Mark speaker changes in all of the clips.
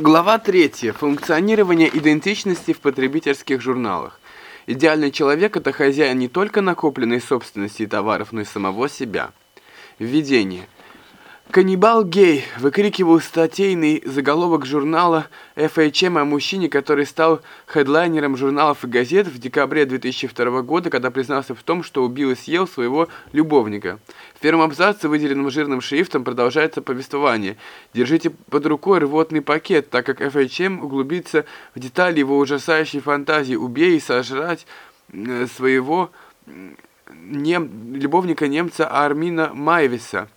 Speaker 1: Глава 3. Функционирование идентичности в потребительских журналах. Идеальный человек – это хозяин не только накопленной собственности и товаров, но и самого себя. Введение. «Каннибал гей!» – выкрикивал статейный заголовок журнала FHM о мужчине, который стал хедлайнером журналов и газет в декабре 2002 года, когда признался в том, что убил и съел своего любовника. В первом абзаце, выделенном жирным шрифтом, продолжается повествование. Держите под рукой рвотный пакет, так как FHM углубится в детали его ужасающей фантазии «убей и сожрать э, своего нем... любовника немца Армина Майвиса».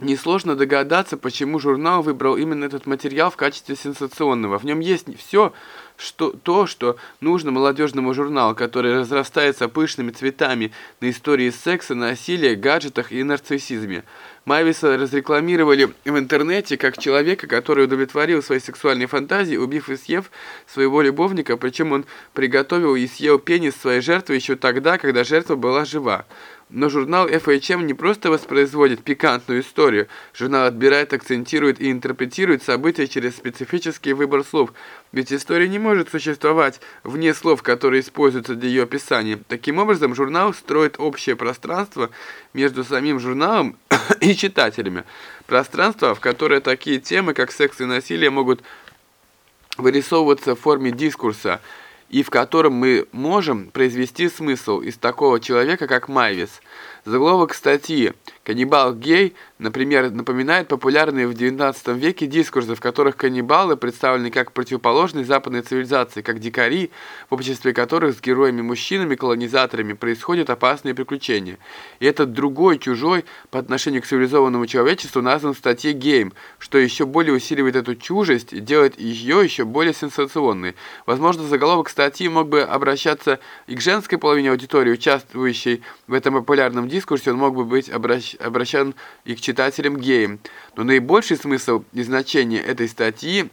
Speaker 1: Несложно догадаться, почему журнал выбрал именно этот материал в качестве сенсационного. В нем есть все, что, то, что нужно молодежному журналу, который разрастается пышными цветами на истории секса, насилия, гаджетах и нарциссизме. Майвиса разрекламировали в интернете как человека, который удовлетворил свои сексуальные фантазии, убив и съев своего любовника, причем он приготовил и съел пенис своей жертвы еще тогда, когда жертва была жива. Но журнал FHM не просто воспроизводит пикантную историю. Журнал отбирает, акцентирует и интерпретирует события через специфический выбор слов. Ведь история не может существовать вне слов, которые используются для ее описания. Таким образом, журнал строит общее пространство между самим журналом и читателями. Пространство, в которое такие темы, как секс и насилие, могут вырисовываться в форме дискурса – и в котором мы можем произвести смысл из такого человека, как Майвис. Заголовок статьи «Каннибал гей», например, напоминает популярные в XIX веке дискурсы, в которых каннибалы представлены как противоположные западной цивилизации, как дикари, в обществе которых с героями-мужчинами-колонизаторами происходят опасные приключения. И этот другой, чужой по отношению к цивилизованному человечеству назван в статье «Гейм», что еще более усиливает эту чужесть и делает ее еще более сенсационной. Возможно, заголовок статьи мог бы обращаться и к женской половине аудитории, участвующей в этом популярном дискурсе, он мог бы быть обращ обращен и к читателям геям. Но наибольший смысл и значение этой статьи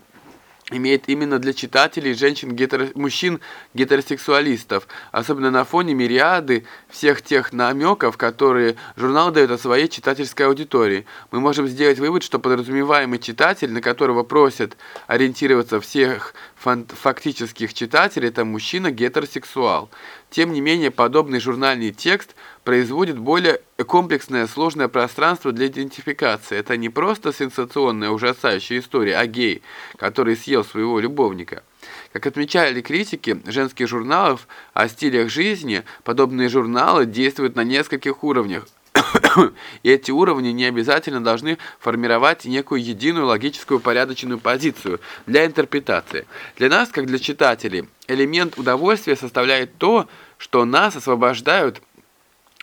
Speaker 1: имеет именно для читателей женщин гетеро... мужчин гетеросексуалистов, особенно на фоне мириады всех тех намеков, которые журнал дает о своей читательской аудитории. Мы можем сделать вывод, что подразумеваемый читатель, на которого просят ориентироваться всех фактических читателей, это мужчина гетеросексуал. Тем не менее, подобный журнальный текст производит более комплексное сложное пространство для идентификации. Это не просто сенсационная ужасающая история о гей, который съел своего любовника. Как отмечали критики женских журналов о стилях жизни, подобные журналы действуют на нескольких уровнях. И эти уровни не обязательно должны формировать некую единую логическую упорядоченную позицию для интерпретации. Для нас, как для читателей, элемент удовольствия составляет то, что нас освобождают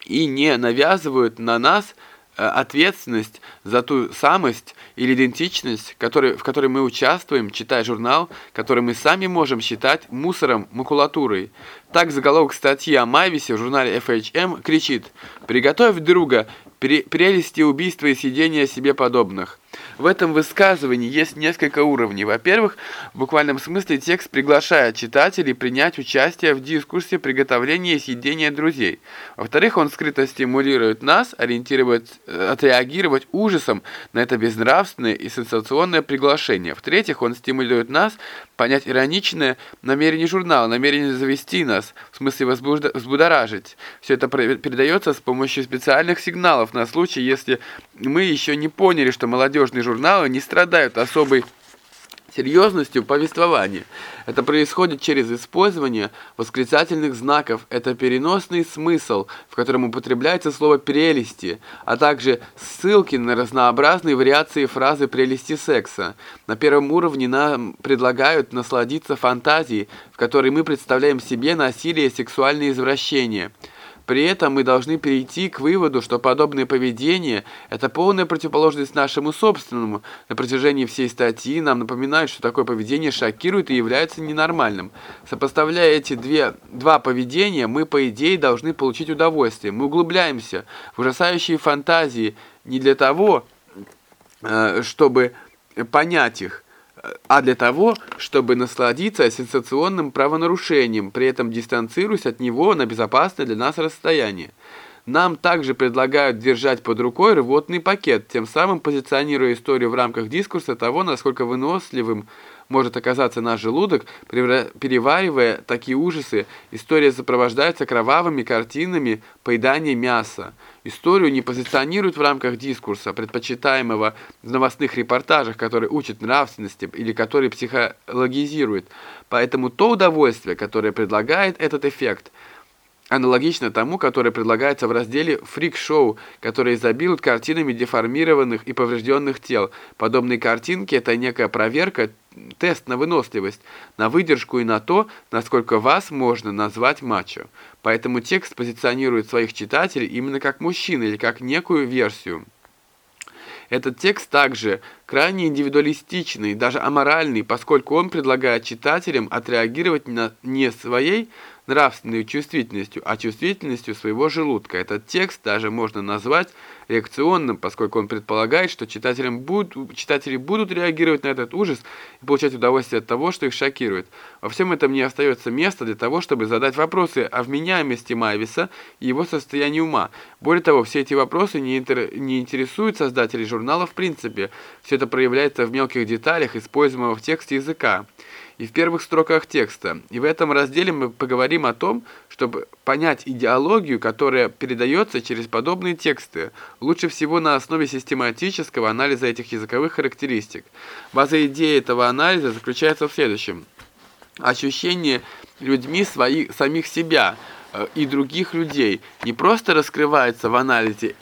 Speaker 1: и не навязывают на нас э, ответственность за ту самость или идентичность, который, в которой мы участвуем, читая журнал, который мы сами можем считать мусором, макулатурой. Так заголовок статьи о Майвисе в журнале FHM кричит «Приготовь друга, прелести убийства и съедения себе подобных». В этом высказывании есть несколько уровней. Во-первых, в буквальном смысле текст приглашает читателей принять участие в дискурсе приготовления и съедения друзей. Во-вторых, он скрыто стимулирует нас ориентировать, э, отреагировать ужасом на это безнравственное и сенсационное приглашение. В-третьих, он стимулирует нас понять ироничное намерение журнала, намерение завести нас, в смысле взбудоражить. Все это передается с помощью специальных сигналов на случай, если мы еще не поняли, что молодежные журналы не страдают особой серьезностью повествования. Это происходит через использование восклицательных знаков. Это переносный смысл, в котором употребляется слово «прелести», а также ссылки на разнообразные вариации фразы «прелести секса». На первом уровне нам предлагают насладиться фантазией, в которой мы представляем себе насилие и сексуальные извращения – при этом мы должны перейти к выводу, что подобное поведение – это полная противоположность нашему собственному. На протяжении всей статьи нам напоминают, что такое поведение шокирует и является ненормальным. Сопоставляя эти две, два поведения, мы, по идее, должны получить удовольствие. Мы углубляемся в ужасающие фантазии не для того, э, чтобы понять их, а для того, чтобы насладиться сенсационным правонарушением, при этом дистанцируясь от него на безопасное для нас расстояние. Нам также предлагают держать под рукой рвотный пакет, тем самым позиционируя историю в рамках дискурса того, насколько выносливым может оказаться наш желудок, переваривая такие ужасы. История сопровождается кровавыми картинами поедания мяса. Историю не позиционируют в рамках дискурса, предпочитаемого в новостных репортажах, который учит нравственности или который психологизирует. Поэтому то удовольствие, которое предлагает этот эффект, аналогично тому, которое предлагается в разделе «Фрик-шоу», который изобилует картинами деформированных и поврежденных тел. Подобные картинки – это некая проверка тест на выносливость, на выдержку и на то, насколько вас можно назвать мачо. Поэтому текст позиционирует своих читателей именно как мужчин или как некую версию. Этот текст также крайне индивидуалистичный, даже аморальный, поскольку он предлагает читателям отреагировать на не своей нравственной чувствительностью, а чувствительностью своего желудка. Этот текст даже можно назвать реакционным, поскольку он предполагает, что читателям будут, читатели будут реагировать на этот ужас и получать удовольствие от того, что их шокирует. Во всем этом не остается места для того, чтобы задать вопросы о вменяемости Майвиса и его состоянии ума. Более того, все эти вопросы не, интер... не интересуют создателей журнала в принципе. Все это проявляется в мелких деталях, используемого в тексте языка и в первых строках текста. И в этом разделе мы поговорим о том, чтобы понять идеологию, которая передается через подобные тексты, лучше всего на основе систематического анализа этих языковых характеристик. База идеи этого анализа заключается в следующем. Ощущение людьми своих, самих себя э, и других людей не просто раскрывается в анализе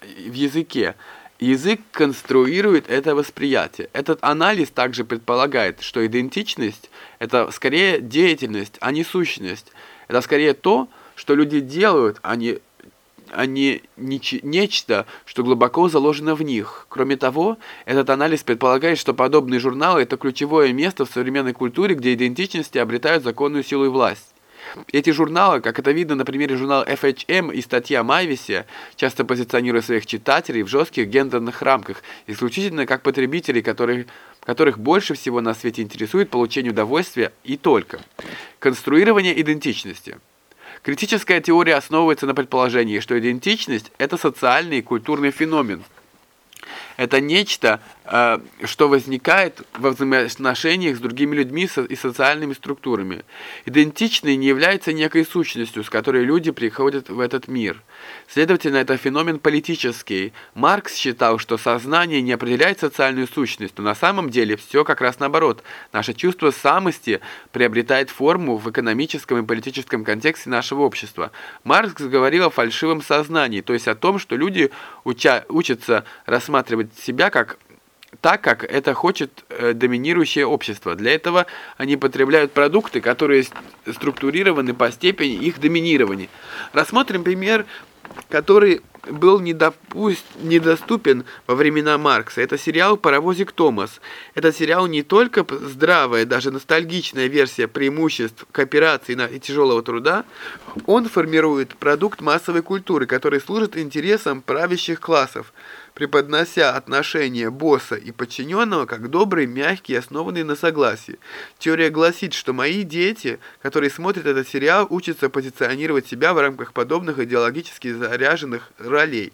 Speaker 1: в языке, Язык конструирует это восприятие. Этот анализ также предполагает, что идентичность – это скорее деятельность, а не сущность. Это скорее то, что люди делают, а не, а не нечто, что глубоко заложено в них. Кроме того, этот анализ предполагает, что подобные журналы – это ключевое место в современной культуре, где идентичности обретают законную силу и власть. Эти журналы, как это видно на примере журнала FHM и статья Майвисе, часто позиционируют своих читателей в жестких гендерных рамках, исключительно как потребителей, которых, которых больше всего на свете интересует получение удовольствия и только. Конструирование идентичности. Критическая теория основывается на предположении, что идентичность – это социальный и культурный феномен – это нечто, что возникает во взаимоотношениях с другими людьми и социальными структурами. Идентичный не является некой сущностью, с которой люди приходят в этот мир. Следовательно, это феномен политический. Маркс считал, что сознание не определяет социальную сущность, но на самом деле все как раз наоборот. Наше чувство самости приобретает форму в экономическом и политическом контексте нашего общества. Маркс говорил о фальшивом сознании, то есть о том, что люди уча учатся рассматривать себя как так, как это хочет э, доминирующее общество. Для этого они потребляют продукты, которые структурированы по степени их доминирования. Рассмотрим пример, который был недопусть, недоступен во времена Маркса. Это сериал «Паровозик Томас». Этот сериал не только здравая, даже ностальгичная версия преимуществ кооперации и тяжелого труда, он формирует продукт массовой культуры, который служит интересам правящих классов преподнося отношения босса и подчиненного как добрый, мягкий, основанный на согласии. Теория гласит, что мои дети, которые смотрят этот сериал, учатся позиционировать себя в рамках подобных идеологически заряженных ролей.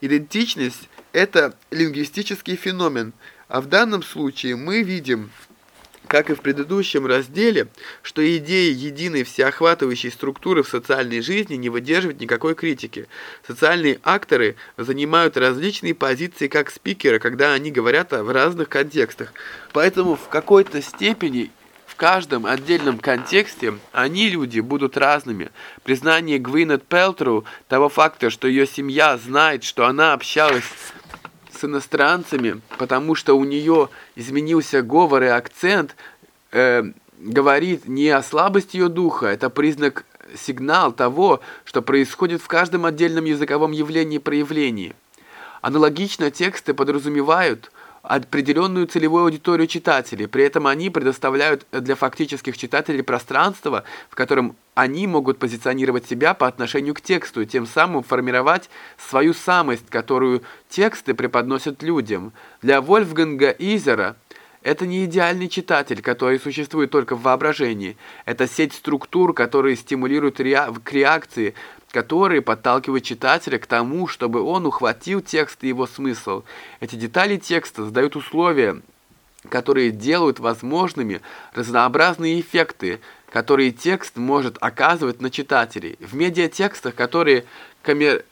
Speaker 1: Идентичность – это лингвистический феномен, а в данном случае мы видим как и в предыдущем разделе, что идея единой всеохватывающей структуры в социальной жизни не выдерживает никакой критики. Социальные акторы занимают различные позиции как спикеры, когда они говорят в разных контекстах. Поэтому в какой-то степени в каждом отдельном контексте они, люди, будут разными. Признание Гвинет Пелтру того факта, что ее семья знает, что она общалась с иностранцами, потому что у нее изменился говор и акцент, э, говорит не о слабости ее духа, это признак, сигнал того, что происходит в каждом отдельном языковом явлении и проявлении. Аналогично тексты подразумевают – определенную целевую аудиторию читателей. При этом они предоставляют для фактических читателей пространство, в котором они могут позиционировать себя по отношению к тексту, тем самым формировать свою самость, которую тексты преподносят людям. Для Вольфганга Изера это не идеальный читатель, который существует только в воображении. Это сеть структур, которые стимулируют rea к реакции, которые подталкивают читателя к тому, чтобы он ухватил текст и его смысл. Эти детали текста создают условия, которые делают возможными разнообразные эффекты, которые текст может оказывать на читателей. В медиатекстах, которые коммер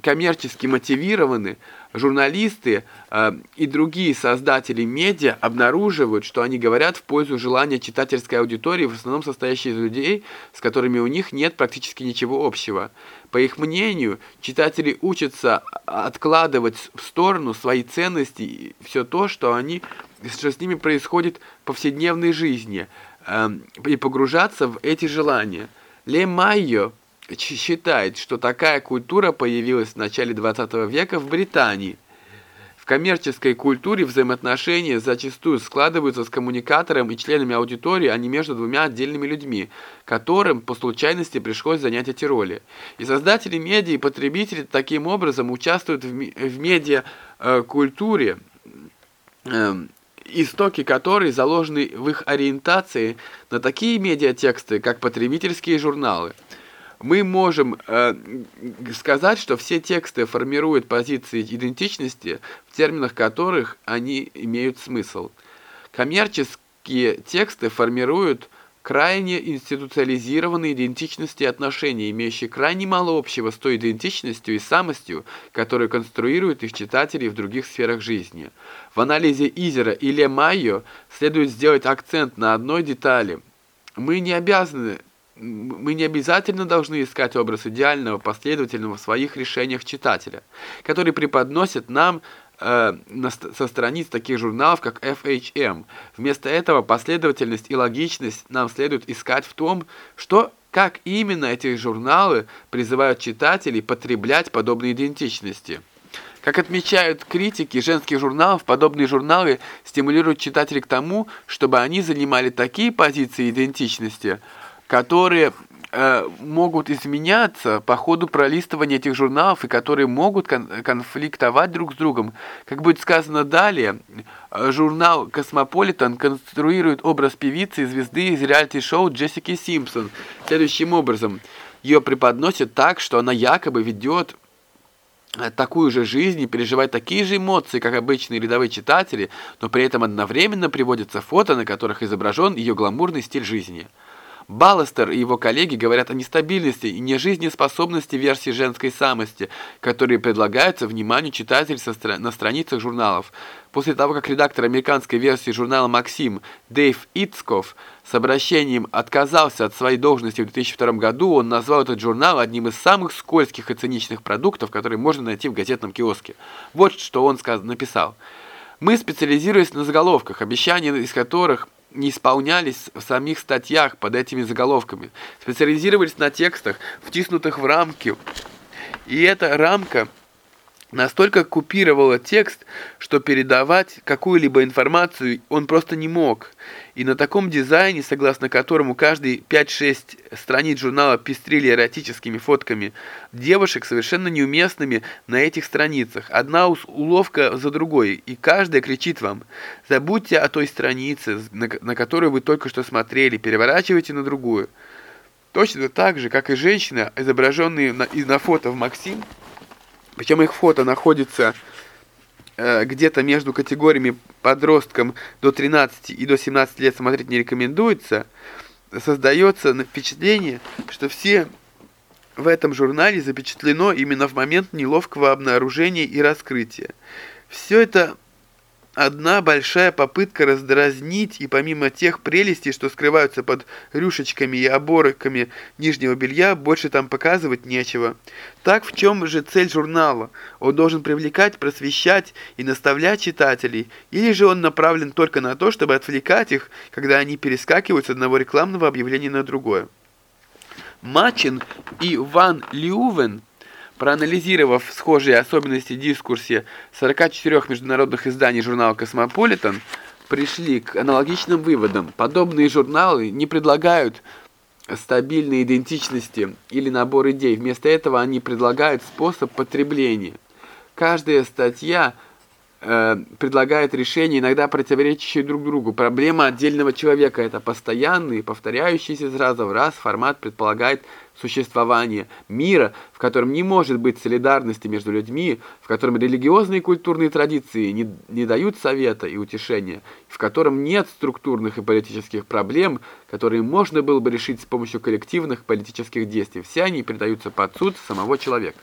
Speaker 1: коммерчески мотивированы, журналисты э, и другие создатели медиа обнаруживают, что они говорят в пользу желания читательской аудитории, в основном состоящей из людей, с которыми у них нет практически ничего общего. По их мнению, читатели учатся откладывать в сторону свои ценности и все то, что, они, что с ними происходит в повседневной жизни, э, и погружаться в эти желания. Ле Майо считает, что такая культура появилась в начале 20 века в Британии. В коммерческой культуре взаимоотношения зачастую складываются с коммуникатором и членами аудитории, а не между двумя отдельными людьми, которым по случайности пришлось занять эти роли. И создатели медиа и потребители таким образом участвуют в, в медиа-культуре, э, истоки которой заложены в их ориентации на такие медиатексты, как потребительские журналы – мы можем э, сказать, что все тексты формируют позиции идентичности, в терминах которых они имеют смысл. Коммерческие тексты формируют крайне институциализированные идентичности и отношения, имеющие крайне мало общего с той идентичностью и самостью, которую конструируют их читатели в других сферах жизни. В анализе Изера и Ле Майо следует сделать акцент на одной детали. Мы не обязаны мы не обязательно должны искать образ идеального, последовательного в своих решениях читателя, который преподносит нам э, на, со страниц таких журналов, как FHM. Вместо этого последовательность и логичность нам следует искать в том, что как именно эти журналы призывают читателей потреблять подобные идентичности. Как отмечают критики женских журналов, подобные журналы стимулируют читателей к тому, чтобы они занимали такие позиции идентичности – которые э, могут изменяться по ходу пролистывания этих журналов и которые могут кон конфликтовать друг с другом. Как будет сказано далее, э, журнал «Космополитен» конструирует образ певицы и звезды из реалити-шоу Джессики Симпсон следующим образом. Ее преподносят так, что она якобы ведет э, такую же жизнь и переживает такие же эмоции, как обычные рядовые читатели, но при этом одновременно приводятся фото, на которых изображен ее гламурный стиль жизни. Балластер и его коллеги говорят о нестабильности и нежизнеспособности версии женской самости, которые предлагаются вниманию читателей стра на страницах журналов. После того, как редактор американской версии журнала «Максим» Дэйв Ицков с обращением отказался от своей должности в 2002 году, он назвал этот журнал одним из самых скользких и циничных продуктов, которые можно найти в газетном киоске. Вот что он написал. «Мы специализируемся на заголовках, обещания из которых не исполнялись в самих статьях под этими заголовками. Специализировались на текстах, втиснутых в рамки. И эта рамка настолько купировала текст, что передавать какую-либо информацию он просто не мог. И на таком дизайне, согласно которому каждые 5-6 страниц журнала пестрили эротическими фотками девушек, совершенно неуместными на этих страницах. Одна уловка за другой, и каждая кричит вам «Забудьте о той странице, на, которую вы только что смотрели, переворачивайте на другую». Точно так же, как и женщины, изображенные на, на фото в Максим, причем их фото находится э, где-то между категориями подросткам до 13 и до 17 лет смотреть не рекомендуется, создается впечатление, что все в этом журнале запечатлено именно в момент неловкого обнаружения и раскрытия. Все это одна большая попытка раздразнить, и помимо тех прелестей, что скрываются под рюшечками и оборками нижнего белья, больше там показывать нечего. Так в чем же цель журнала? Он должен привлекать, просвещать и наставлять читателей, или же он направлен только на то, чтобы отвлекать их, когда они перескакивают с одного рекламного объявления на другое? Мачин и Ван Льювен Проанализировав схожие особенности в дискурсе 44 международных изданий журнала «Космополитен», пришли к аналогичным выводам. Подобные журналы не предлагают стабильной идентичности или набор идей. Вместо этого они предлагают способ потребления. Каждая статья э, предлагает решения, иногда противоречащие друг другу. Проблема отдельного человека – это постоянный, повторяющийся из раза в раз формат предполагает существование мира, в котором не может быть солидарности между людьми, в котором религиозные и культурные традиции не, не дают совета и утешения, в котором нет структурных и политических проблем, которые можно было бы решить с помощью коллективных политических действий. Все они передаются под суд самого человека.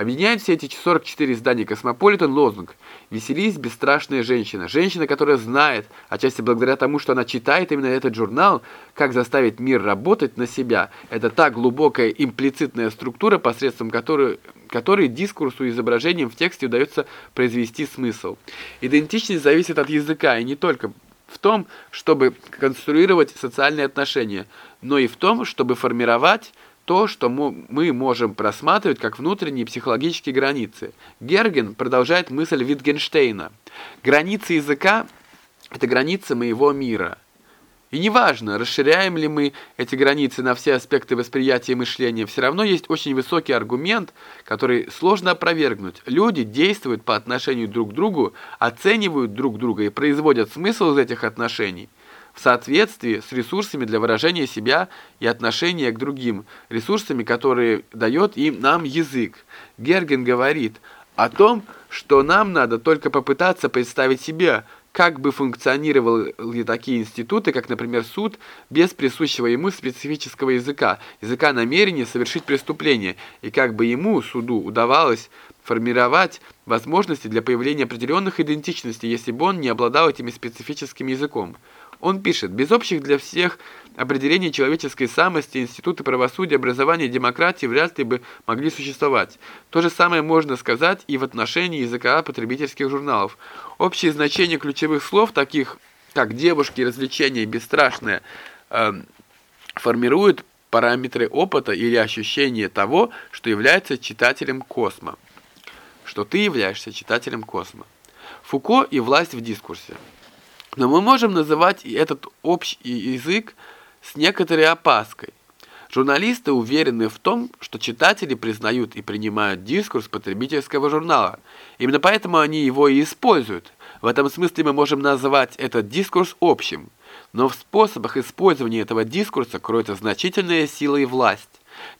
Speaker 1: Объединяют все эти 44 издания «Космополитен» лозунг «Веселись, бесстрашная женщина». Женщина, которая знает, отчасти благодаря тому, что она читает именно этот журнал, как заставить мир работать на себя. Это та глубокая имплицитная структура, посредством которой которой дискурсу и изображениям в тексте удается произвести смысл. Идентичность зависит от языка, и не только в том, чтобы конструировать социальные отношения, но и в том, чтобы формировать то, что мы можем просматривать как внутренние психологические границы. Герген продолжает мысль Витгенштейна. Границы языка – это границы моего мира. И неважно, расширяем ли мы эти границы на все аспекты восприятия и мышления, все равно есть очень высокий аргумент, который сложно опровергнуть. Люди действуют по отношению друг к другу, оценивают друг друга и производят смысл из этих отношений – в соответствии с ресурсами для выражения себя и отношения к другим, ресурсами, которые дает им нам язык. Герген говорит о том, что нам надо только попытаться представить себе, как бы функционировали такие институты, как, например, суд, без присущего ему специфического языка, языка намерения совершить преступление, и как бы ему, суду, удавалось формировать возможности для появления определенных идентичностей, если бы он не обладал этими специфическим языком. Он пишет, без общих для всех определений человеческой самости институты правосудия, образования демократии вряд ли бы могли существовать. То же самое можно сказать и в отношении языка потребительских журналов. Общее значение ключевых слов, таких как «девушки», «развлечения», «бесстрашное», э, формируют параметры опыта или ощущения того, что является читателем космо. Что ты являешься читателем космо. Фуко и власть в дискурсе. Но мы можем называть этот общий язык с некоторой опаской. Журналисты уверены в том, что читатели признают и принимают дискурс потребительского журнала. Именно поэтому они его и используют. В этом смысле мы можем назвать этот дискурс общим. Но в способах использования этого дискурса кроется значительная сила и власть.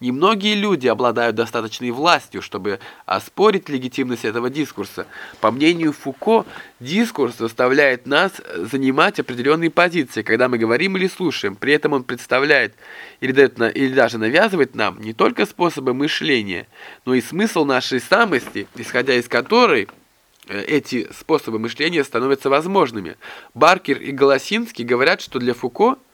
Speaker 1: Немногие люди обладают достаточной властью, чтобы оспорить легитимность этого дискурса. По мнению Фуко, дискурс заставляет нас занимать определенные позиции, когда мы говорим или слушаем. При этом он представляет или, дает на, или даже навязывает нам не только способы мышления, но и смысл нашей самости, исходя из которой э, эти способы мышления становятся возможными. Баркер и Голосинский говорят, что для Фуко –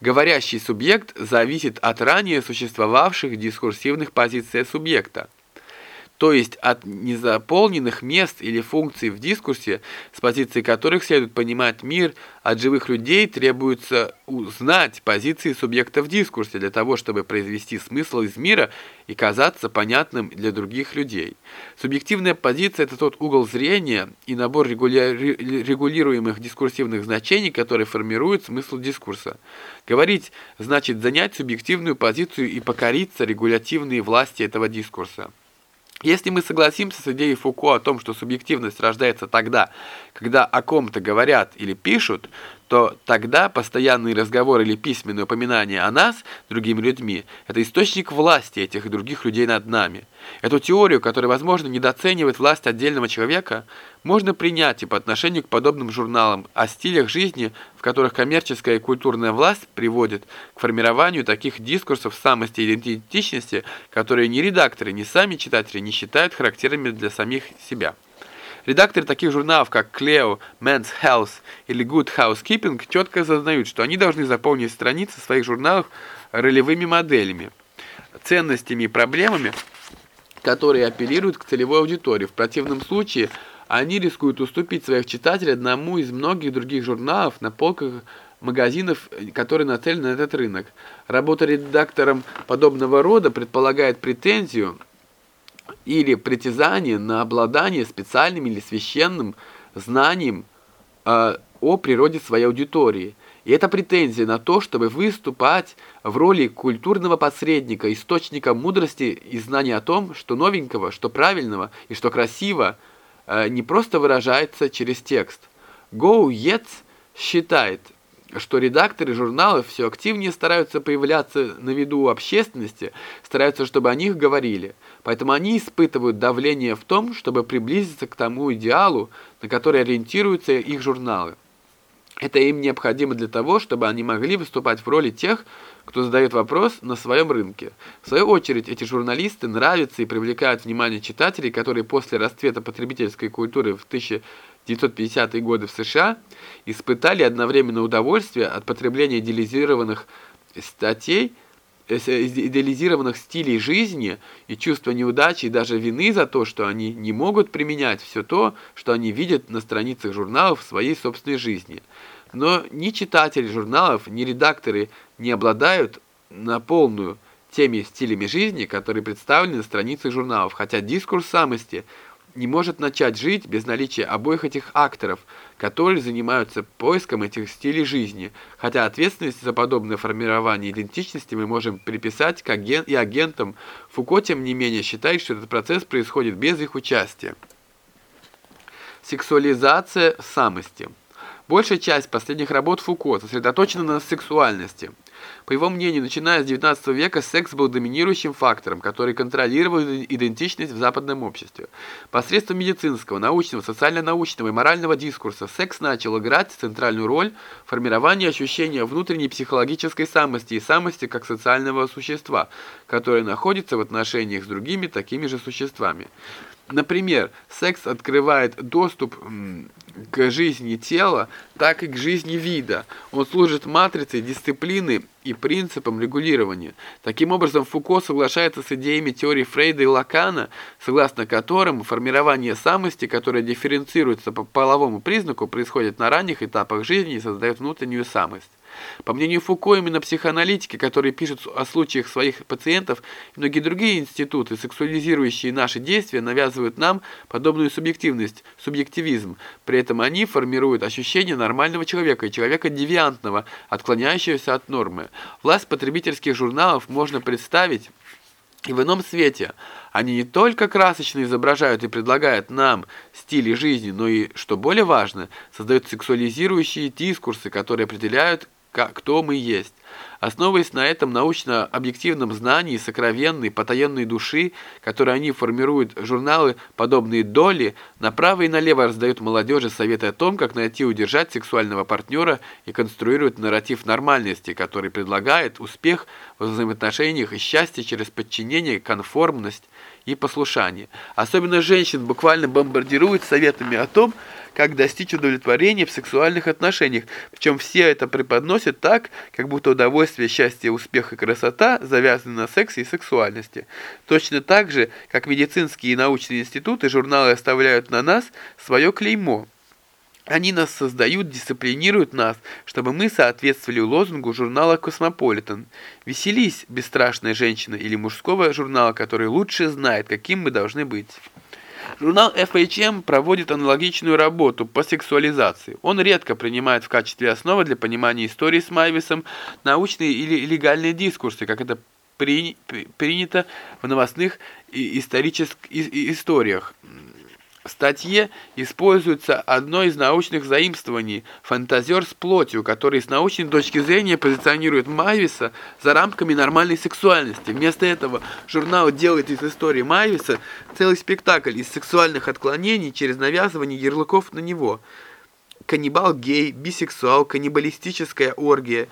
Speaker 1: Говорящий субъект зависит от ранее существовавших дискурсивных позиций субъекта то есть от незаполненных мест или функций в дискурсе, с позиции которых следует понимать мир, от живых людей требуется узнать позиции субъекта в дискурсе для того, чтобы произвести смысл из мира и казаться понятным для других людей. Субъективная позиция – это тот угол зрения и набор регулируемых дискурсивных значений, которые формируют смысл дискурса. Говорить значит занять субъективную позицию и покориться регулятивной власти этого дискурса. Если мы согласимся с идеей Фуко о том, что субъективность рождается тогда, когда о ком-то говорят или пишут, то тогда постоянный разговор или письменное упоминание о нас другими людьми – это источник власти этих и других людей над нами. Эту теорию, которая, возможно, недооценивает власть отдельного человека, можно принять и по отношению к подобным журналам о стилях жизни, в которых коммерческая и культурная власть приводит к формированию таких дискурсов самости и идентичности, которые ни редакторы, ни сами читатели не считают характерными для самих себя. Редакторы таких журналов, как Cleo, Men's Health или Good Housekeeping, четко осознают, что они должны заполнить страницы своих журналов ролевыми моделями, ценностями и проблемами, которые апеллируют к целевой аудитории. В противном случае они рискуют уступить своих читателей одному из многих других журналов на полках магазинов, которые нацелены на этот рынок. Работа редактором подобного рода предполагает претензию или притязание на обладание специальным или священным знанием э, о природе своей аудитории. И это претензия на то, чтобы выступать в роли культурного посредника, источника мудрости и знания о том, что новенького, что правильного и что красиво, э, не просто выражается через текст. Гоу Ец считает, что редакторы журналов все активнее стараются появляться на виду у общественности, стараются, чтобы о них говорили. Поэтому они испытывают давление в том, чтобы приблизиться к тому идеалу, на который ориентируются их журналы. Это им необходимо для того, чтобы они могли выступать в роли тех, кто задает вопрос на своем рынке. В свою очередь, эти журналисты нравятся и привлекают внимание читателей, которые после расцвета потребительской культуры в 1950-е годы в США испытали одновременно удовольствие от потребления идеализированных статей, идеализированных стилей жизни и чувство неудачи и даже вины за то, что они не могут применять все то, что они видят на страницах журналов в своей собственной жизни. Но ни читатели журналов, ни редакторы не обладают на полную теми стилями жизни, которые представлены на страницах журналов, хотя дискурс самости не может начать жить без наличия обоих этих акторов, которые занимаются поиском этих стилей жизни, хотя ответственность за подобное формирование идентичности мы можем приписать к аген и агентам. Фуко, тем не менее, считает, что этот процесс происходит без их участия. Сексуализация самости – Большая часть последних работ Фуко сосредоточена на сексуальности. По его мнению, начиная с XIX века секс был доминирующим фактором, который контролировал идентичность в западном обществе. Посредством медицинского, научного, социально-научного и морального дискурса секс начал играть центральную роль в формировании ощущения внутренней психологической самости и самости как социального существа, которое находится в отношениях с другими такими же существами. Например, секс открывает доступ к жизни тела, так и к жизни вида. Он служит матрицей дисциплины и принципом регулирования. Таким образом, Фуко соглашается с идеями теории Фрейда и Лакана, согласно которым формирование самости, которое дифференцируется по половому признаку, происходит на ранних этапах жизни и создает внутреннюю самость. По мнению Фуко, именно психоаналитики, которые пишут о случаях своих пациентов, и многие другие институты, сексуализирующие наши действия, навязывают нам подобную субъективность, субъективизм. При этом они формируют ощущение нормального человека и человека девиантного, отклоняющегося от нормы. Власть потребительских журналов можно представить и в ином свете. Они не только красочно изображают и предлагают нам стили жизни, но и, что более важно, создают сексуализирующие дискурсы, которые определяют кто мы есть. Основываясь на этом научно-объективном знании сокровенной, потаенной души, которые они формируют журналы, подобные доли, направо и налево раздают молодежи советы о том, как найти и удержать сексуального партнера и конструируют нарратив нормальности, который предлагает успех в взаимоотношениях и счастье через подчинение, конформность и послушание. Особенно женщин буквально бомбардируют советами о том, как достичь удовлетворения в сексуальных отношениях. Причем все это преподносят так, как будто удовольствие, счастье, успех и красота завязаны на сексе и сексуальности. Точно так же, как медицинские и научные институты, журналы оставляют на нас свое клеймо. Они нас создают, дисциплинируют нас, чтобы мы соответствовали лозунгу журнала «Космополитен». «Веселись, бесстрашная женщина» или мужского журнала, который лучше знает, каким мы должны быть. Журнал FHM проводит аналогичную работу по сексуализации. Он редко принимает в качестве основы для понимания истории с Майвисом научные или легальные дискурсы, как это при, принято в новостных и исторических историях. В статье используется одно из научных заимствований «фантазер с плотью», который с научной точки зрения позиционирует Майвиса за рамками нормальной сексуальности. Вместо этого журнал делает из истории Майвиса целый спектакль из сексуальных отклонений через навязывание ярлыков на него – каннибал гей, бисексуал, каннибалистическая оргия.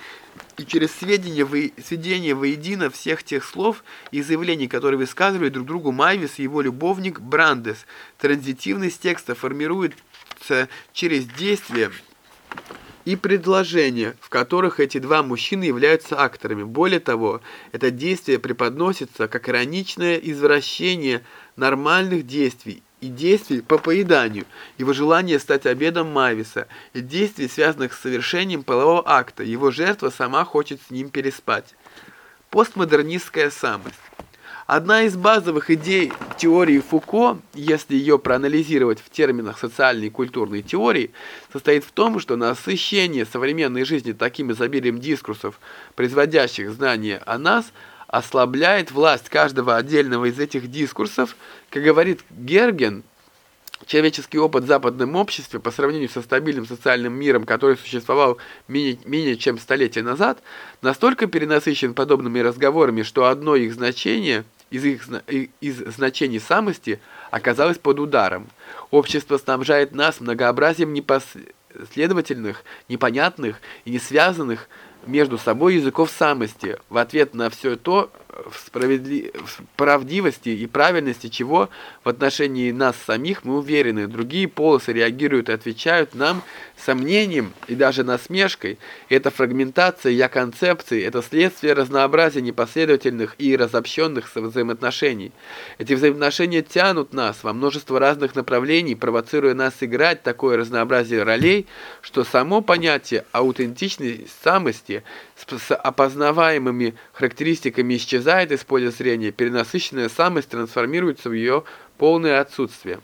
Speaker 1: И через сведения, вы, сведения воедино всех тех слов и заявлений, которые высказывали друг другу Майвис и его любовник Брандес. Транзитивность текста формируется через действие и предложения, в которых эти два мужчины являются акторами. Более того, это действие преподносится как ироничное извращение нормальных действий и действий по поеданию, его желание стать обедом Мависа, и действий, связанных с совершением полового акта, его жертва сама хочет с ним переспать. Постмодернистская самость. Одна из базовых идей теории Фуко, если ее проанализировать в терминах социальной и культурной теории, состоит в том, что насыщение современной жизни таким изобилием дискурсов, производящих знания о нас – ослабляет власть каждого отдельного из этих дискурсов, как говорит Герген, Человеческий опыт в западном обществе по сравнению со стабильным социальным миром, который существовал менее, менее чем столетие назад, настолько перенасыщен подобными разговорами, что одно их значение из их из значений самости оказалось под ударом. Общество снабжает нас многообразием непоследовательных, непонятных и не связанных между собой языков самости. В ответ на все то, в, справедли... в правдивости и правильности чего в отношении нас самих мы уверены. Другие полосы реагируют и отвечают нам сомнением и даже насмешкой. Это фрагментация я концепции, это следствие разнообразия непоследовательных и разобщенных взаимоотношений. Эти взаимоотношения тянут нас во множество разных направлений, провоцируя нас играть такое разнообразие ролей, что само понятие аутентичной самости с опознаваемыми характеристиками исчезает из поля зрения, перенасыщенная самость трансформируется в ее полное отсутствие.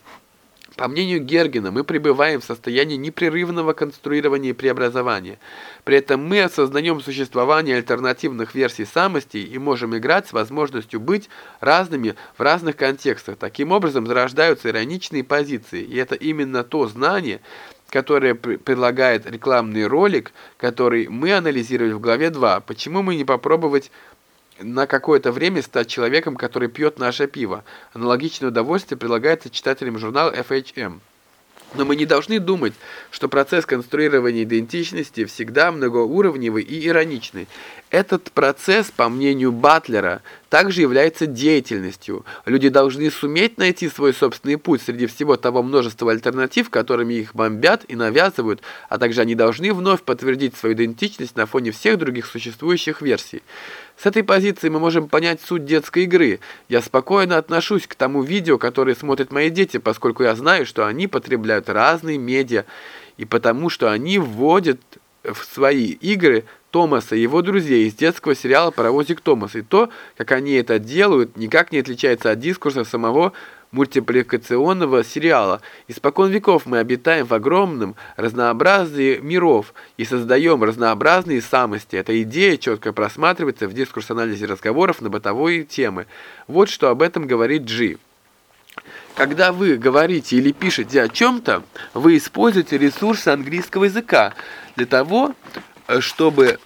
Speaker 1: По мнению Гергена, мы пребываем в состоянии непрерывного конструирования и преобразования. При этом мы осознаем существование альтернативных версий самости и можем играть с возможностью быть разными в разных контекстах. Таким образом зарождаются ироничные позиции, и это именно то знание, которое предлагает рекламный ролик, который мы анализировали в главе 2. Почему мы не попробовать на какое-то время стать человеком, который пьет наше пиво. Аналогичное удовольствие предлагается читателям журнала FHM. Но мы не должны думать, что процесс конструирования идентичности всегда многоуровневый и ироничный. Этот процесс, по мнению Батлера, также является деятельностью. Люди должны суметь найти свой собственный путь среди всего того множества альтернатив, которыми их бомбят и навязывают, а также они должны вновь подтвердить свою идентичность на фоне всех других существующих версий. С этой позиции мы можем понять суть детской игры. Я спокойно отношусь к тому видео, которое смотрят мои дети, поскольку я знаю, что они потребляют разные медиа, и потому что они вводят в свои игры Томаса и его друзей из детского сериала «Паровозик Томас». И то, как они это делают, никак не отличается от дискурса самого мультипликационного сериала. Испокон веков мы обитаем в огромном разнообразии миров и создаем разнообразные самости. Эта идея четко просматривается в дискурс-анализе разговоров на бытовые темы. Вот что об этом говорит Джи. Когда вы говорите или пишете о чем-то, вы используете ресурсы английского языка для того, Э, чтобы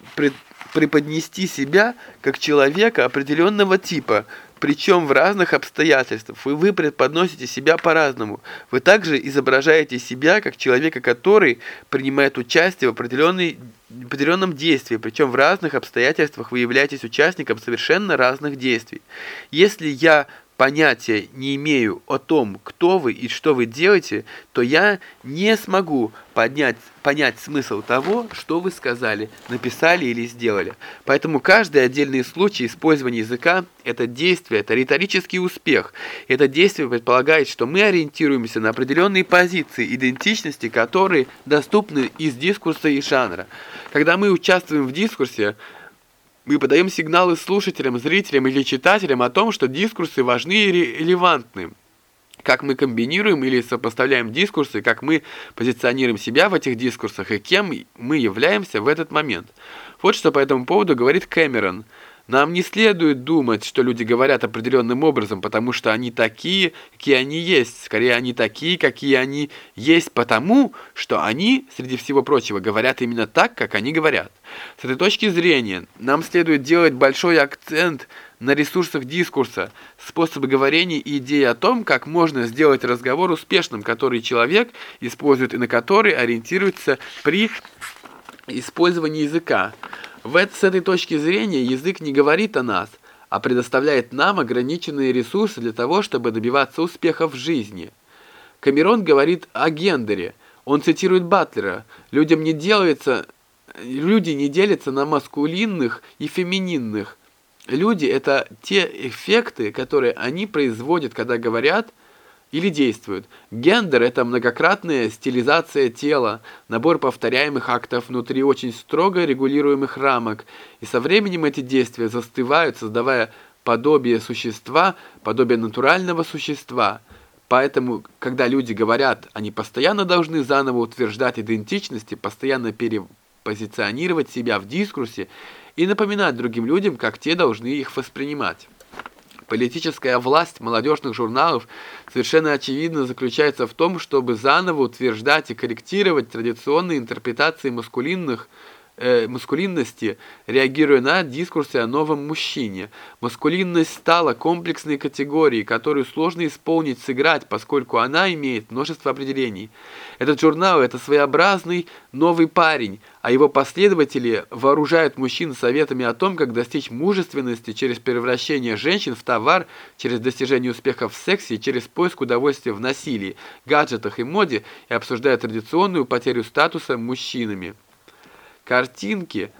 Speaker 1: преподнести себя как человека определенного типа, причем в разных обстоятельствах, и вы преподносите себя по-разному. Вы также изображаете себя как человека, который принимает участие в определенной, определенном действии, причем в разных обстоятельствах вы являетесь участником совершенно разных действий. Если я понятия не имею о том, кто вы и что вы делаете, то я не смогу поднять, понять смысл того, что вы сказали, написали или сделали. Поэтому каждый отдельный случай использования языка – это действие, это риторический успех. Это действие предполагает, что мы ориентируемся на определенные позиции идентичности, которые доступны из дискурса и жанра. Когда мы участвуем в дискурсе, мы подаем сигналы слушателям, зрителям или читателям о том, что дискурсы важны и релевантны. Как мы комбинируем или сопоставляем дискурсы, как мы позиционируем себя в этих дискурсах и кем мы являемся в этот момент. Вот что по этому поводу говорит Кэмерон – нам не следует думать, что люди говорят определенным образом, потому что они такие, какие они есть. Скорее, они такие, какие они есть потому, что они, среди всего прочего, говорят именно так, как они говорят. С этой точки зрения, нам следует делать большой акцент на ресурсах дискурса, способы говорения и идеи о том, как можно сделать разговор успешным, который человек использует и на который ориентируется при использовании языка. В с этой точки зрения язык не говорит о нас, а предоставляет нам ограниченные ресурсы для того, чтобы добиваться успеха в жизни. Камерон говорит о гендере. Он цитирует Батлера. Людям не делается, люди не делятся на маскулинных и фемининных. Люди – это те эффекты, которые они производят, когда говорят – или действуют. Гендер – это многократная стилизация тела, набор повторяемых актов внутри очень строго регулируемых рамок, и со временем эти действия застывают, создавая подобие существа, подобие натурального существа. Поэтому, когда люди говорят, они постоянно должны заново утверждать идентичности, постоянно перепозиционировать себя в дискурсе и напоминать другим людям, как те должны их воспринимать. Политическая власть молодежных журналов совершенно очевидно заключается в том, чтобы заново утверждать и корректировать традиционные интерпретации маскулинных э, маскулинности, реагируя на дискурсы о новом мужчине. Маскулинность стала комплексной категорией, которую сложно исполнить, сыграть, поскольку она имеет множество определений. Этот журнал – это своеобразный новый парень, а его последователи вооружают мужчин советами о том, как достичь мужественности через превращение женщин в товар, через достижение успеха в сексе через поиск удовольствия в насилии, гаджетах и моде, и обсуждают традиционную потерю статуса мужчинами. Картинки,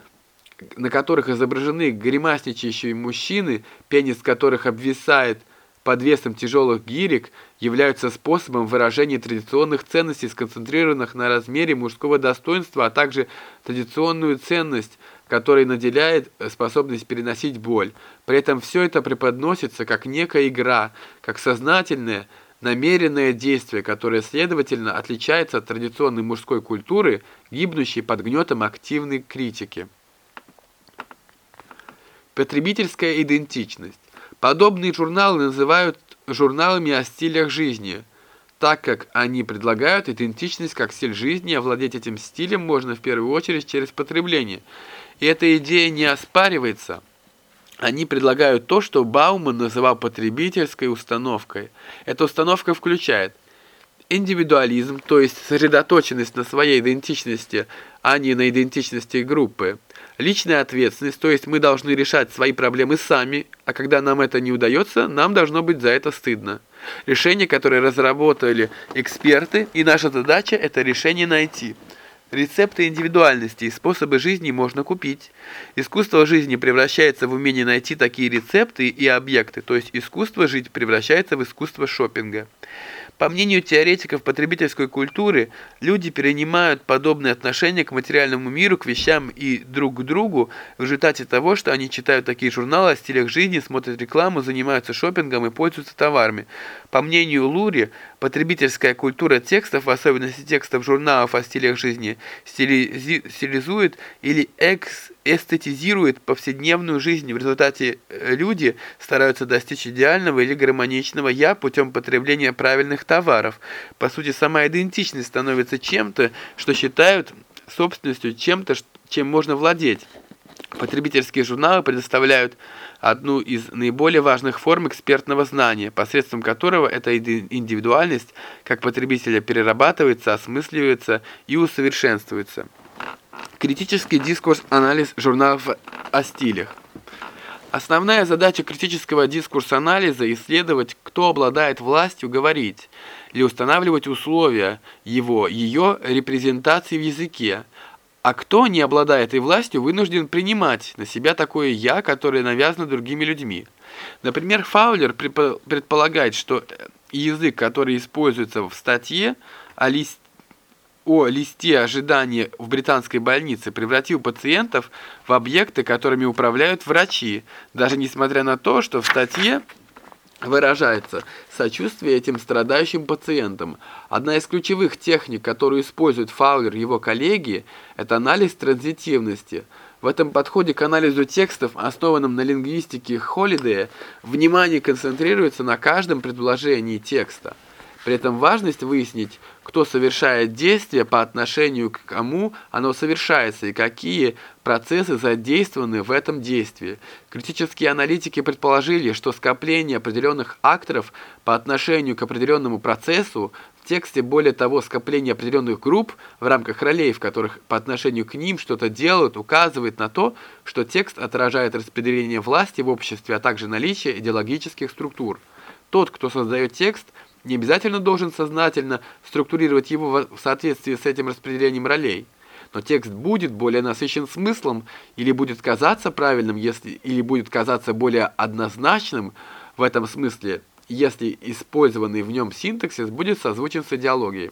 Speaker 1: на которых изображены гримасничающие мужчины, пенис которых обвисает под весом тяжелых гирек, являются способом выражения традиционных ценностей, сконцентрированных на размере мужского достоинства, а также традиционную ценность, которая наделяет способность переносить боль. При этом все это преподносится как некая игра, как сознательное, намеренное действие, которое, следовательно, отличается от традиционной мужской культуры, гибнущей под гнетом активной критики. Потребительская идентичность. Подобные журналы называют журналами о стилях жизни, так как они предлагают идентичность как стиль жизни, овладеть этим стилем можно в первую очередь через потребление. И эта идея не оспаривается – они предлагают то, что Бауман называл потребительской установкой. Эта установка включает индивидуализм, то есть сосредоточенность на своей идентичности, а не на идентичности группы. Личная ответственность, то есть мы должны решать свои проблемы сами, а когда нам это не удается, нам должно быть за это стыдно. Решение, которое разработали эксперты, и наша задача это решение найти – Рецепты индивидуальности и способы жизни можно купить. Искусство жизни превращается в умение найти такие рецепты и объекты, то есть искусство жить превращается в искусство шопинга. По мнению теоретиков потребительской культуры, люди перенимают подобные отношения к материальному миру, к вещам и друг к другу в результате того, что они читают такие журналы о стилях жизни, смотрят рекламу, занимаются шопингом и пользуются товарами. По мнению Лури, потребительская культура текстов, в особенности текстов журналов о стилях жизни, стилизует или экс эстетизирует повседневную жизнь. В результате э, люди стараются достичь идеального или гармоничного «я» путем потребления правильных товаров. По сути, сама идентичность становится чем-то, что считают собственностью, чем-то, чем можно владеть. Потребительские журналы предоставляют одну из наиболее важных форм экспертного знания, посредством которого эта индивидуальность как потребителя перерабатывается, осмысливается и усовершенствуется. Критический дискурс, анализ журналов о стилях. Основная задача критического дискурс-анализа – исследовать, кто обладает властью говорить, или устанавливать условия его, ее репрезентации в языке, а кто, не обладая этой властью, вынужден принимать на себя такое «я», которое навязано другими людьми. Например, Фаулер предполагает, что язык, который используется в статье о листе, о листе ожидания в британской больнице превратил пациентов в объекты, которыми управляют врачи, даже несмотря на то, что в статье выражается сочувствие этим страдающим пациентам. Одна из ключевых техник, которую использует Фаулер и его коллеги, это анализ транзитивности. В этом подходе к анализу текстов, основанном на лингвистике Холидея, внимание концентрируется на каждом предложении текста. При этом важность выяснить, кто совершает действие, по отношению к кому оно совершается и какие процессы задействованы в этом действии. Критические аналитики предположили, что скопление определенных акторов по отношению к определенному процессу в тексте, более того, скопление определенных групп в рамках ролей, в которых по отношению к ним что-то делают, указывает на то, что текст отражает распределение власти в обществе, а также наличие идеологических структур. Тот, кто создает текст – не обязательно должен сознательно структурировать его в соответствии с этим распределением ролей. Но текст будет более насыщен смыслом или будет казаться правильным, если или будет казаться более однозначным в этом смысле, если использованный в нем синтаксис будет созвучен с идеологией.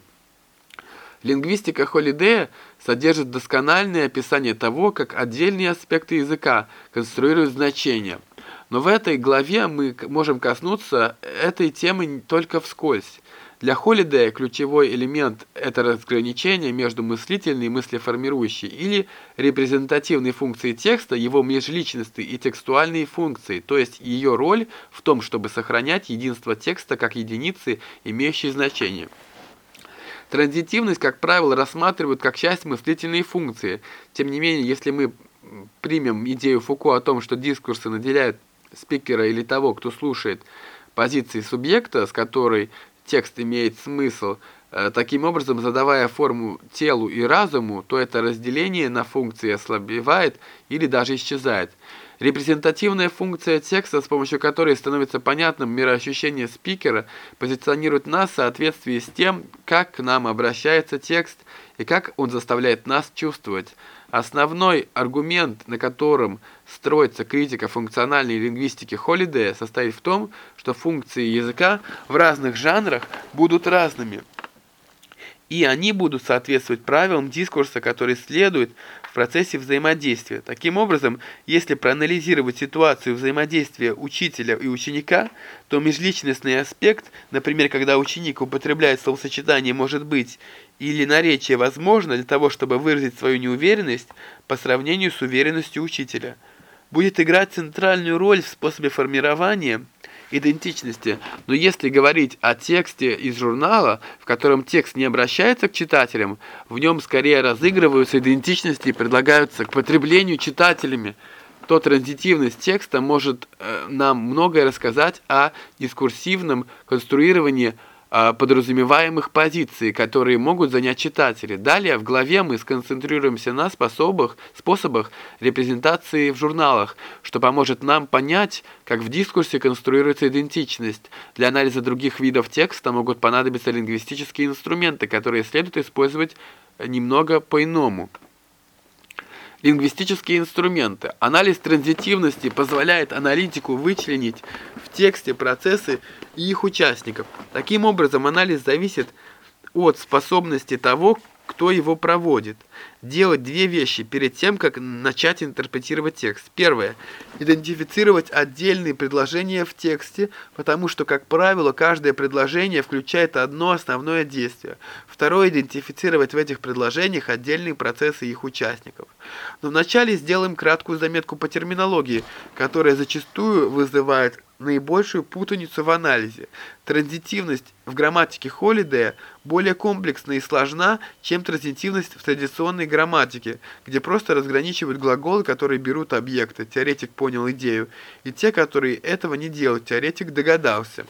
Speaker 1: Лингвистика Холидея содержит доскональное описание того, как отдельные аспекты языка конструируют значения – но в этой главе мы можем коснуться этой темы только вскользь. Для Холидея ключевой элемент – это разграничение между мыслительной и мыслеформирующей или репрезентативной функцией текста, его межличностной и текстуальной функцией, то есть ее роль в том, чтобы сохранять единство текста как единицы, имеющей значение. Транзитивность, как правило, рассматривают как часть мыслительной функции. Тем не менее, если мы примем идею Фуко о том, что дискурсы наделяют спикера или того, кто слушает, позиции субъекта, с которой текст имеет смысл, э, таким образом задавая форму телу и разуму, то это разделение на функции ослабевает или даже исчезает. Репрезентативная функция текста, с помощью которой становится понятным мироощущение спикера, позиционирует нас в соответствии с тем, как к нам обращается текст и как он заставляет нас чувствовать. Основной аргумент, на котором строится критика функциональной лингвистики Холидея, состоит в том, что функции языка в разных жанрах будут разными – и они будут соответствовать правилам дискурса, которые следуют в процессе взаимодействия. Таким образом, если проанализировать ситуацию взаимодействия учителя и ученика, то межличностный аспект, например, когда ученик употребляет словосочетание «может быть» или наречие «возможно» для того, чтобы выразить свою неуверенность по сравнению с уверенностью учителя, будет играть центральную роль в способе формирования – идентичности. Но если говорить о тексте из журнала, в котором текст не обращается к читателям, в нем скорее разыгрываются идентичности и предлагаются к потреблению читателями, то транзитивность текста может э, нам многое рассказать о дискурсивном конструировании подразумеваемых позиций, которые могут занять читатели. Далее в главе мы сконцентрируемся на способах, способах репрезентации в журналах, что поможет нам понять, как в дискурсе конструируется идентичность. Для анализа других видов текста могут понадобиться лингвистические инструменты, которые следует использовать немного по-иному. Лингвистические инструменты. Анализ транзитивности позволяет аналитику вычленить в тексте процессы и их участников. Таким образом, анализ зависит от способности того, кто его проводит. Делать две вещи перед тем, как начать интерпретировать текст. Первое. Идентифицировать отдельные предложения в тексте, потому что, как правило, каждое предложение включает одно основное действие. Второе. Идентифицировать в этих предложениях отдельные процессы их участников. Но вначале сделаем краткую заметку по терминологии, которая зачастую вызывает наибольшую путаницу в анализе. Транзитивность в грамматике Холидея более комплексна и сложна, чем транзитивность в традиционной грамматике, где просто разграничивают глаголы, которые берут объекты, теоретик понял идею, и те, которые этого не делают, теоретик догадался.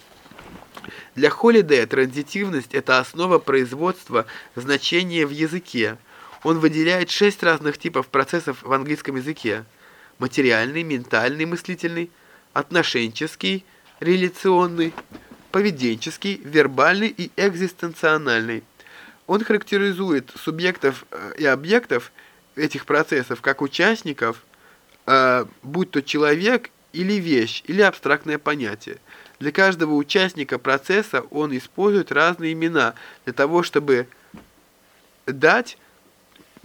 Speaker 1: Для Холидея транзитивность – это основа производства значения в языке. Он выделяет шесть разных типов процессов в английском языке. Материальный, ментальный, мыслительный, отношенческий, реляционный, поведенческий, вербальный и экзистенциональный. Он характеризует субъектов э, и объектов этих процессов как участников, э, будь то человек или вещь, или абстрактное понятие. Для каждого участника процесса он использует разные имена для того, чтобы дать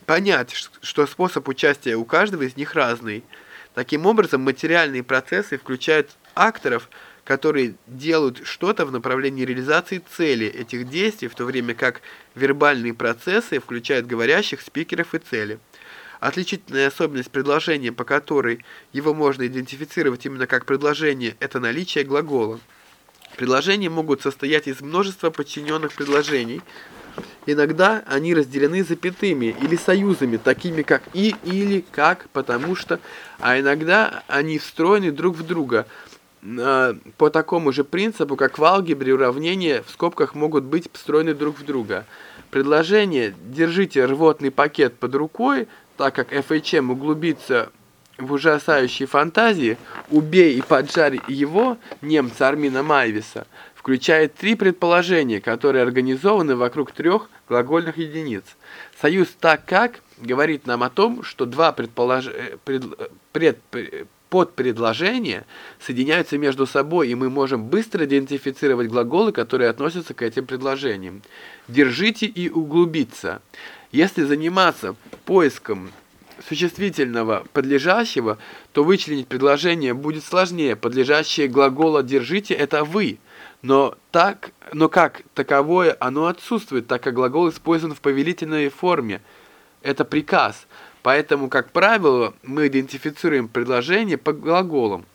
Speaker 1: понять, что способ участия у каждого из них разный. Таким образом, материальные процессы включают акторов, которые делают что-то в направлении реализации цели этих действий, в то время как вербальные процессы включают говорящих, спикеров и цели. Отличительная особенность предложения, по которой его можно идентифицировать именно как предложение, это наличие глагола. Предложения могут состоять из множества подчиненных предложений, Иногда они разделены запятыми или союзами, такими как «и», «или», «как», «потому что», а иногда они встроены друг в друга по такому же принципу, как в алгебре уравнения в скобках могут быть встроены друг в друга. Предложение «держите рвотный пакет под рукой», так как FHM углубится в ужасающие фантазии «убей и поджарь его» немца Армина Майвиса – включает три предположения, которые организованы вокруг трех глагольных единиц. Союз «так как» говорит нам о том, что два предполож... Э, пред... Пред... подпредложения соединяются между собой, и мы можем быстро идентифицировать глаголы, которые относятся к этим предложениям. «Держите» и «углубиться». Если заниматься поиском существительного подлежащего, то вычленить предложение будет сложнее. Подлежащее глагола «держите» — это «вы». Но, так, но как таковое оно отсутствует, так как глагол использован в повелительной форме. Это приказ. Поэтому, как правило, мы идентифицируем предложение по глаголам.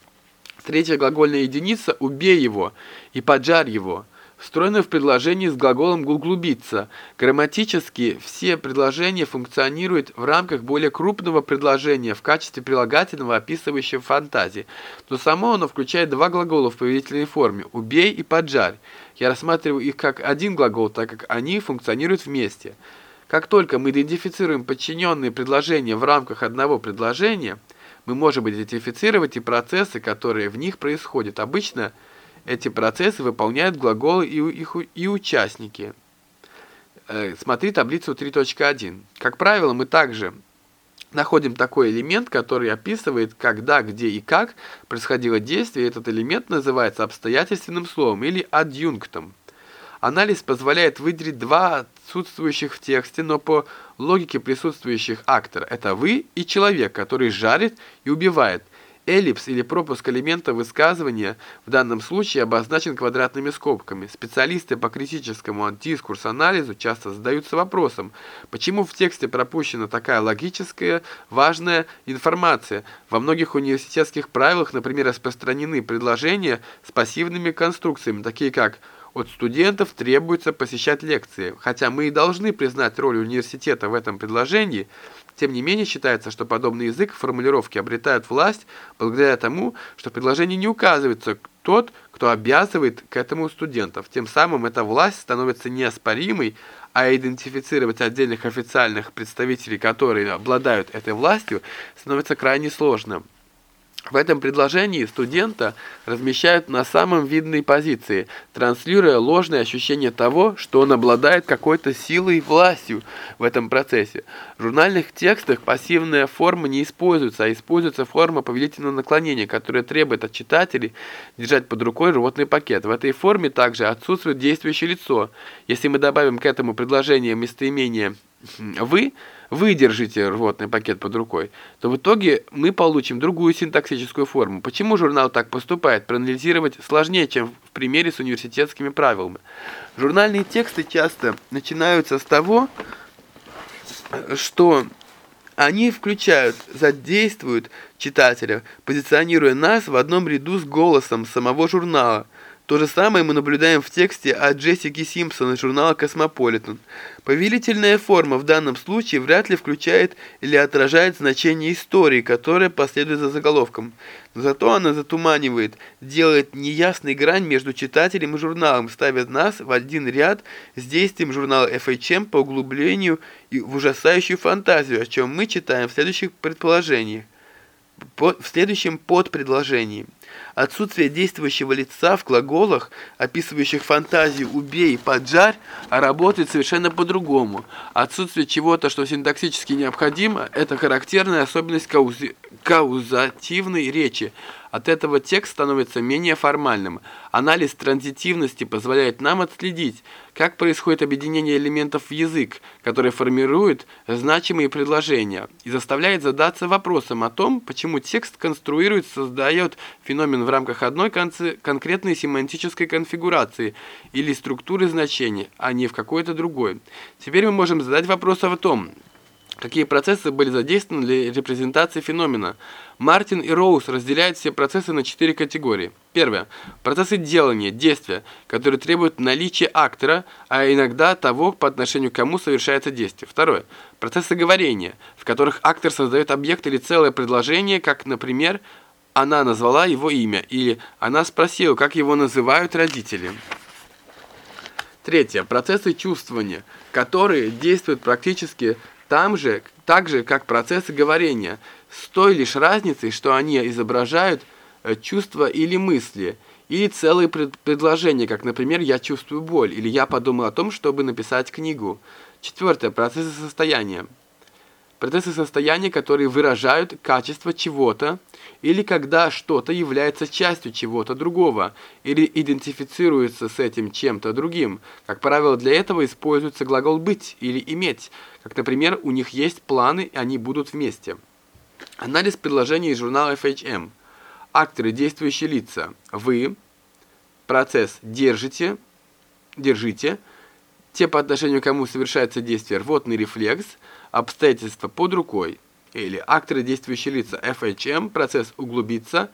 Speaker 1: Третья глагольная единица «убей его» и «поджарь его» встроены в предложении с глаголом «углубиться». Грамматически все предложения функционируют в рамках более крупного предложения в качестве прилагательного, описывающего фантазии. Но само оно включает два глагола в повелительной форме «убей» и «поджарь». Я рассматриваю их как один глагол, так как они функционируют вместе. Как только мы идентифицируем подчиненные предложения в рамках одного предложения, мы можем идентифицировать и процессы, которые в них происходят. Обычно – эти процессы выполняют глаголы и, их, и участники. Э, смотри таблицу 3.1. Как правило, мы также находим такой элемент, который описывает, когда, где и как происходило действие. Этот элемент называется обстоятельственным словом или адъюнктом. Анализ позволяет выделить два отсутствующих в тексте, но по логике присутствующих актора. Это вы и человек, который жарит и убивает – Эллипс или пропуск элемента высказывания в данном случае обозначен квадратными скобками. Специалисты по критическому дискурс-анализу часто задаются вопросом, почему в тексте пропущена такая логическая, важная информация. Во многих университетских правилах, например, распространены предложения с пассивными конструкциями, такие как от студентов требуется посещать лекции. Хотя мы и должны признать роль университета в этом предложении, тем не менее считается, что подобный язык формулировки обретают власть благодаря тому, что в предложении не указывается тот, кто обязывает к этому студентов. Тем самым эта власть становится неоспоримой, а идентифицировать отдельных официальных представителей, которые обладают этой властью, становится крайне сложным. В этом предложении студента размещают на самом видной позиции, транслируя ложное ощущение того, что он обладает какой-то силой и властью в этом процессе. В журнальных текстах пассивная форма не используется, а используется форма повелительного наклонения, которая требует от читателей держать под рукой рвотный пакет. В этой форме также отсутствует действующее лицо. Если мы добавим к этому предложение местоимение «вы», вы держите рвотный пакет под рукой, то в итоге мы получим другую синтаксическую форму. Почему журнал так поступает, проанализировать сложнее, чем в примере с университетскими правилами. Журнальные тексты часто начинаются с того, что они включают, задействуют читателя, позиционируя нас в одном ряду с голосом самого журнала – то же самое мы наблюдаем в тексте от Джессики Симпсон из журнала «Космополитен». Повелительная форма в данном случае вряд ли включает или отражает значение истории, которая последует за заголовком. Но зато она затуманивает, делает неясной грань между читателем и журналом, ставит нас в один ряд с действием журнала FHM по углублению и в ужасающую фантазию, о чем мы читаем в следующих предположениях. в следующем подпредложении. Отсутствие действующего лица в глаголах, описывающих фантазию «убей», «поджарь», работает совершенно по-другому. Отсутствие чего-то, что синтаксически необходимо, это характерная особенность каузи... каузативной речи – от этого текст становится менее формальным. Анализ транзитивности позволяет нам отследить, как происходит объединение элементов в язык, который формирует значимые предложения, и заставляет задаться вопросом о том, почему текст конструирует, создает феномен в рамках одной конкретной семантической конфигурации или структуры значений, а не в какой-то другой. Теперь мы можем задать вопрос о том, Какие процессы были задействованы для репрезентации феномена? Мартин и Роуз разделяют все процессы на четыре категории. Первое. Процессы делания, действия, которые требуют наличия актора, а иногда того, по отношению к кому совершается действие. Второе. Процессы говорения, в которых актор создает объект или целое предложение, как, например, она назвала его имя, или она спросила, как его называют родители. Третье. Процессы чувствования, которые действуют практически там же, так же, как процессы говорения, с той лишь разницей, что они изображают э, чувства или мысли, или целые пред предложения, как, например, «я чувствую боль» или «я подумал о том, чтобы написать книгу». Четвертое. Процессы состояния. Процессы состояния, которые выражают качество чего-то, или когда что-то является частью чего-то другого, или идентифицируется с этим чем-то другим. Как правило, для этого используется глагол «быть» или «иметь», как, например, у них есть планы, и они будут вместе. Анализ предложений из журнала FHM. Акторы, действующие лица. Вы, процесс «держите», «держите», те по отношению к кому совершается действие рвотный рефлекс, обстоятельства под рукой, или акторы действующие лица FHM, процесс углубиться,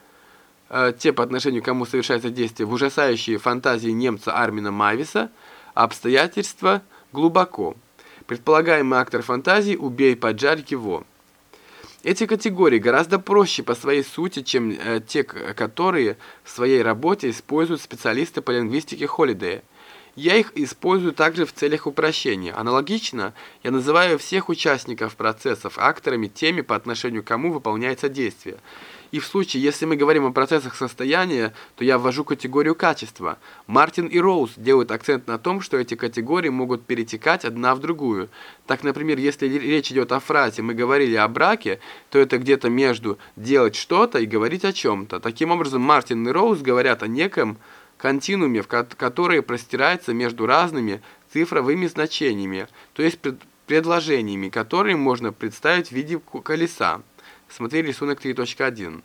Speaker 1: э, те по отношению к кому совершается действие в ужасающие фантазии немца Армина Мависа, обстоятельства глубоко. Предполагаемый актор фантазии «убей, поджарь его». Эти категории гораздо проще по своей сути, чем э, те, которые в своей работе используют специалисты по лингвистике Холидея. Я их использую также в целях упрощения. Аналогично, я называю всех участников процессов акторами теми, по отношению к кому выполняется действие. И в случае, если мы говорим о процессах состояния, то я ввожу категорию качества. Мартин и Роуз делают акцент на том, что эти категории могут перетекать одна в другую. Так, например, если речь идет о фразе «мы говорили о браке», то это где-то между «делать что-то» и «говорить о чем-то». Таким образом, Мартин и Роуз говорят о неком континууме, в который простирается между разными цифровыми значениями, то есть предложениями, которые можно представить в виде колеса. Смотри рисунок 3.1.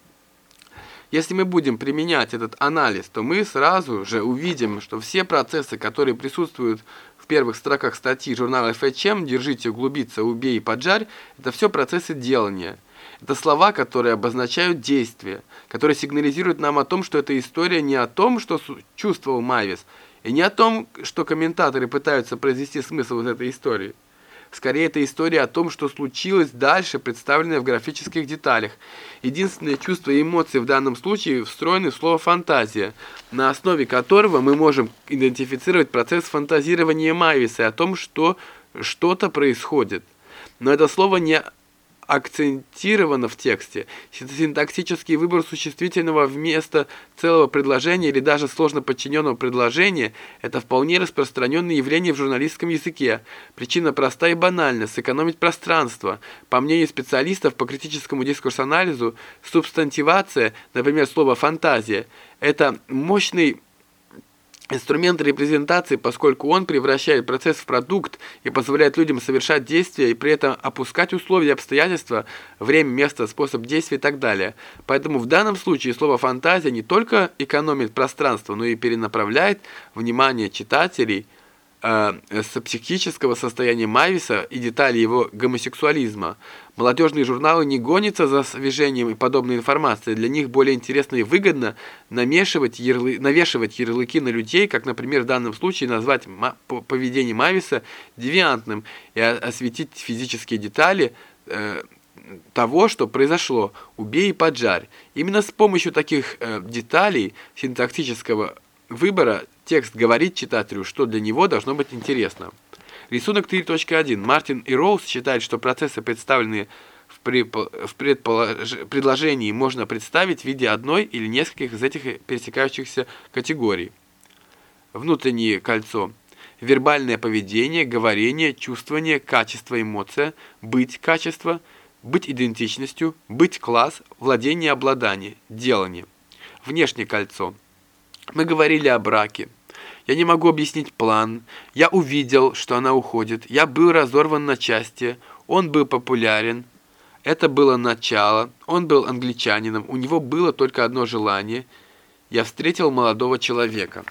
Speaker 1: Если мы будем применять этот анализ, то мы сразу же увидим, что все процессы, которые присутствуют в первых строках статьи журнала FHM «Держите, углубиться, убей и поджарь» – это все процессы делания – это слова, которые обозначают действие, которые сигнализируют нам о том, что эта история не о том, что чувствовал Майвис, и не о том, что комментаторы пытаются произвести смысл из этой истории. Скорее, это история о том, что случилось дальше, представленное в графических деталях. Единственное чувство и эмоции в данном случае встроены в слово «фантазия», на основе которого мы можем идентифицировать процесс фантазирования Майвиса о том, что что-то происходит. Но это слово не акцентировано в тексте. Синтаксический выбор существительного вместо целого предложения или даже сложно подчиненного предложения – это вполне распространенное явление в журналистском языке. Причина проста и банальна – сэкономить пространство. По мнению специалистов по критическому дискурс-анализу, субстантивация, например, слово «фантазия» – это мощный инструмент репрезентации, поскольку он превращает процесс в продукт и позволяет людям совершать действия и при этом опускать условия, обстоятельства, время, место, способ действия и так далее. Поэтому в данном случае слово «фантазия» не только экономит пространство, но и перенаправляет внимание читателей – с психического состояния Майвиса и деталей его гомосексуализма. Молодежные журналы не гонятся за свежением и подобной информацией. Для них более интересно и выгодно намешивать ярлы... навешивать ярлыки на людей, как, например, в данном случае назвать поведение Майвиса девиантным и осветить физические детали э, того, что произошло. Убей и поджарь. Именно с помощью таких э, деталей синтактического выбора Текст говорит читателю, что для него должно быть интересно. Рисунок 3.1. Мартин и Роуз считают, что процессы, представленные в, в предложении, можно представить в виде одной или нескольких из этих пересекающихся категорий. Внутреннее кольцо. Вербальное поведение, говорение, чувствование, качество, эмоция, быть качество, быть идентичностью, быть класс, владение, обладание, делание. Внешнее кольцо. Мы говорили о браке. Я не могу объяснить план. Я увидел, что она уходит. Я был разорван на части. Он был популярен. Это было начало. Он был англичанином. У него было только одно желание. Я встретил молодого человека.